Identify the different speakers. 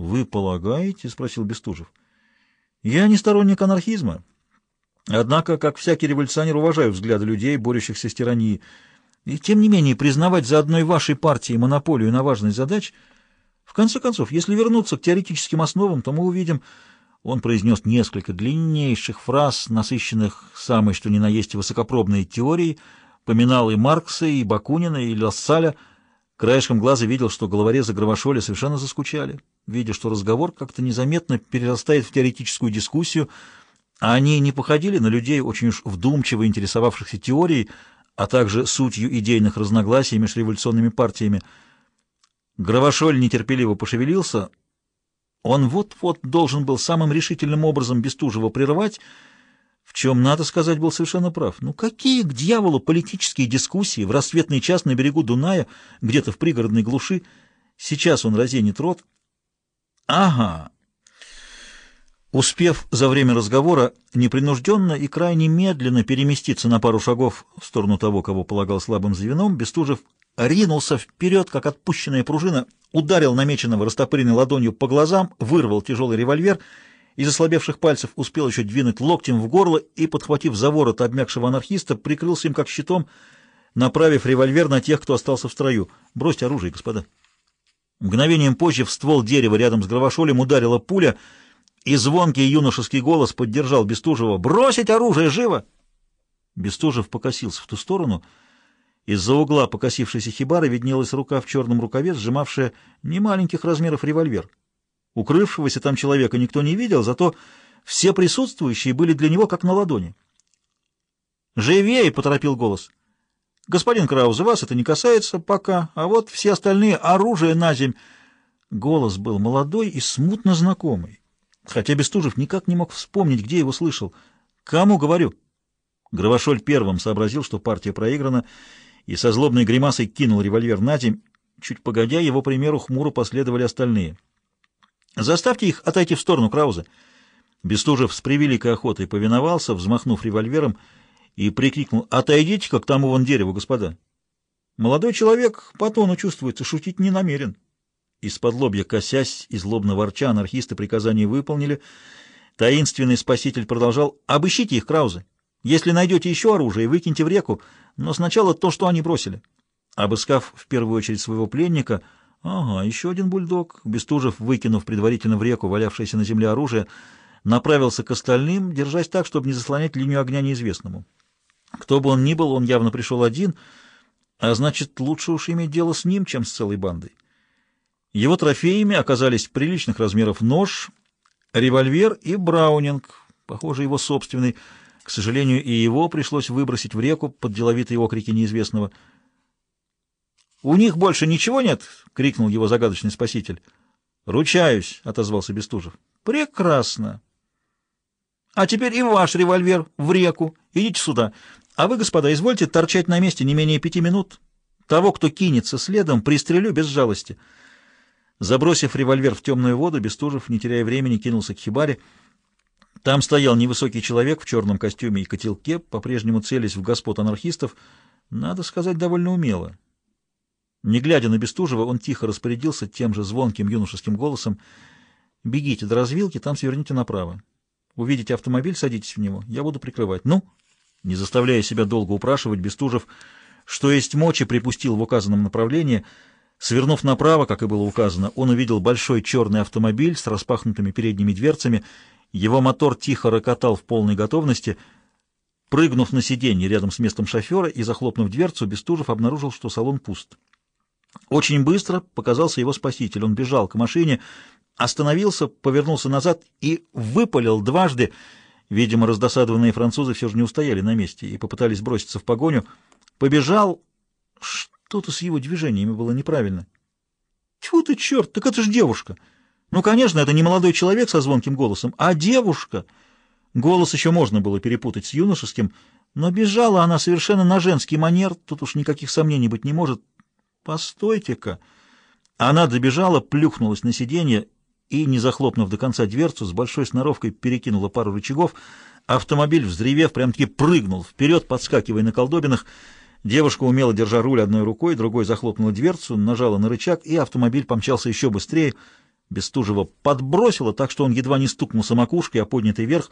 Speaker 1: «Вы полагаете?» — спросил Бестужев. «Я не сторонник анархизма. Однако, как всякий революционер, уважаю взгляды людей, борющихся с тиранией. И тем не менее, признавать за одной вашей партией монополию на важность задач... В конце концов, если вернуться к теоретическим основам, то мы увидим... Он произнес несколько длиннейших фраз, насыщенных самой что ни на есть высокопробной теорией, поминал и Маркса, и Бакунина, и Лассаля. Краешком глаза видел, что головорезы Гравошоля совершенно заскучали, видя, что разговор как-то незаметно перерастает в теоретическую дискуссию, а они не походили на людей, очень уж вдумчиво интересовавшихся теорией, а также сутью идейных разногласий между революционными партиями. Гравошоль нетерпеливо пошевелился. Он вот-вот должен был самым решительным образом Бестужева прервать, в чем, надо сказать, был совершенно прав. Ну какие к дьяволу политические дискуссии в рассветный час на берегу Дуная, где-то в пригородной глуши? Сейчас он разенит рот. Ага, Успев за время разговора непринужденно и крайне медленно переместиться на пару шагов в сторону того, кого полагал слабым звеном, Бестужев ринулся вперед, как отпущенная пружина, ударил намеченного растопыренной ладонью по глазам, вырвал тяжелый револьвер, из ослабевших пальцев успел еще двинуть локтем в горло и, подхватив за ворот обмякшего анархиста, прикрылся им как щитом, направив револьвер на тех, кто остался в строю. «Бросьте оружие, господа». Мгновением позже в ствол дерева рядом с Гравошолем ударила пуля — и звонкий юношеский голос поддержал Бестужева. «Бросить оружие! Живо!» Бестужев покосился в ту сторону. Из-за угла покосившейся хибары виднелась рука в черном рукаве, сжимавшая немаленьких размеров револьвер. Укрывшегося там человека никто не видел, зато все присутствующие были для него как на ладони. «Живее!» — поторопил голос. «Господин Краузе, вас это не касается пока, а вот все остальные оружие на земь». Голос был молодой и смутно знакомый хотя Бестужев никак не мог вспомнить, где его слышал. «Кому говорю?» Гравошоль первым сообразил, что партия проиграна, и со злобной гримасой кинул револьвер на земь. Чуть погодя, его примеру хмуро последовали остальные. «Заставьте их отойти в сторону, Крауза!» Бестужев с превеликой охотой повиновался, взмахнув револьвером, и прикрикнул «Отойдите-ка к тому вон дереву, господа!» Молодой человек по тону чувствуется, шутить не намерен. Из-под лобья косясь и злобно ворча, анархисты приказания выполнили. Таинственный спаситель продолжал «Обыщите их, Краузе. Если найдете еще оружие, выкиньте в реку, но сначала то, что они бросили». Обыскав в первую очередь своего пленника, ага, еще один бульдог, Бестужев, выкинув предварительно в реку валявшееся на земле оружие, направился к остальным, держась так, чтобы не заслонять линию огня неизвестному. Кто бы он ни был, он явно пришел один, а значит, лучше уж иметь дело с ним, чем с целой бандой. Его трофеями оказались приличных размеров нож, револьвер и браунинг, похоже, его собственный. К сожалению, и его пришлось выбросить в реку под деловитые окрики неизвестного. «У них больше ничего нет?» — крикнул его загадочный спаситель. «Ручаюсь», — отозвался Бестужев. «Прекрасно. А теперь и ваш револьвер в реку. Идите сюда. А вы, господа, извольте торчать на месте не менее пяти минут. Того, кто кинется следом, пристрелю без жалости». Забросив револьвер в темную воду, Бестужев, не теряя времени, кинулся к хибаре. Там стоял невысокий человек в черном костюме и котелке, по-прежнему целясь в господ анархистов, надо сказать, довольно умело. Не глядя на Бестужева, он тихо распорядился тем же звонким юношеским голосом «Бегите до развилки, там сверните направо. Увидите автомобиль, садитесь в него, я буду прикрывать. Ну?» Не заставляя себя долго упрашивать, Бестужев, что есть мочи, припустил в указанном направлении — Свернув направо, как и было указано, он увидел большой черный автомобиль с распахнутыми передними дверцами. Его мотор тихо рокотал в полной готовности. Прыгнув на сиденье рядом с местом шофера и захлопнув дверцу, Бестужев обнаружил, что салон пуст. Очень быстро показался его спаситель. Он бежал к машине, остановился, повернулся назад и выпалил дважды. Видимо, раздосадованные французы все же не устояли на месте и попытались броситься в погоню. Побежал... Что-то с его движениями было неправильно. Тьфу ты, черт, так это же девушка. Ну, конечно, это не молодой человек со звонким голосом, а девушка. Голос еще можно было перепутать с юношеским, но бежала она совершенно на женский манер, тут уж никаких сомнений быть не может. Постойте-ка. Она добежала, плюхнулась на сиденье и, не захлопнув до конца дверцу, с большой сноровкой перекинула пару рычагов. Автомобиль, взревев, прям-таки прыгнул вперед, подскакивая на колдобинах, Девушка, умело держа руль одной рукой, другой захлопнула дверцу, нажала на рычаг, и автомобиль помчался еще быстрее. Бестужева подбросило так, что он едва не стукнулся макушкой, а поднятый вверх